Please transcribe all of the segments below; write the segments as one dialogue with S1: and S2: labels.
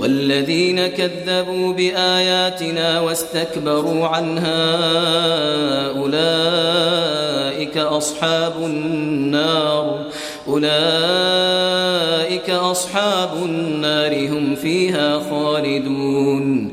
S1: والذين كذبوا بآياتنا واستكبروا عنها أولئك أصحاب النار أولئك أصحاب النار هم فيها خالدون.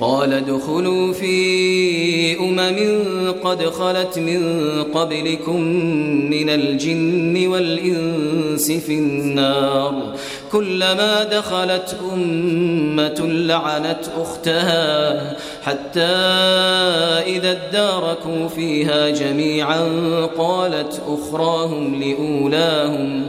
S1: قال دخلوا في أمم قد خلت من قبلكم من الجن والإنس في النار. كلما دخلت أمة لعنت أختها حتى إذا اداركوا فيها جميعا قالت أخراهم لأولاهم.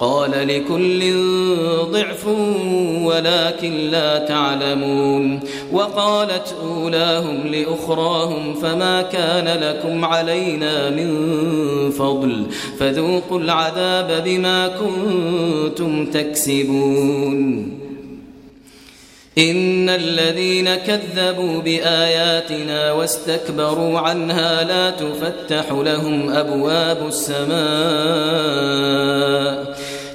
S1: قال لكل ضعف ولكن لا تعلمون وقالت أولاهم لأخراهم فما كان لكم علينا من فضل فذوقوا العذاب بما كنتم تكسبون إن الذين كذبوا بآياتنا واستكبروا عنها لا تفتح لهم أبواب السماء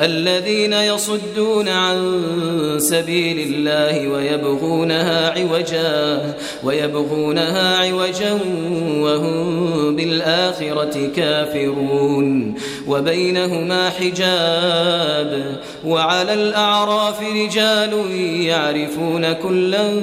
S1: الذين يصدون عن سبيل الله ويبغونها عوجا ويبغونها عوجا وهم بالآخرة كافرون. وبينهما حجاب وعلى الأعراف رجال يعرفون كلا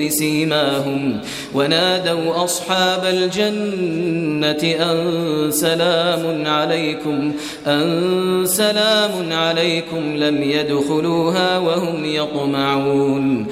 S1: بسيماهم. ونادوا أصحاب الجنة أن سلام عليكم أن سلام سلام عليكم لم يدخلوها وهم يطمعون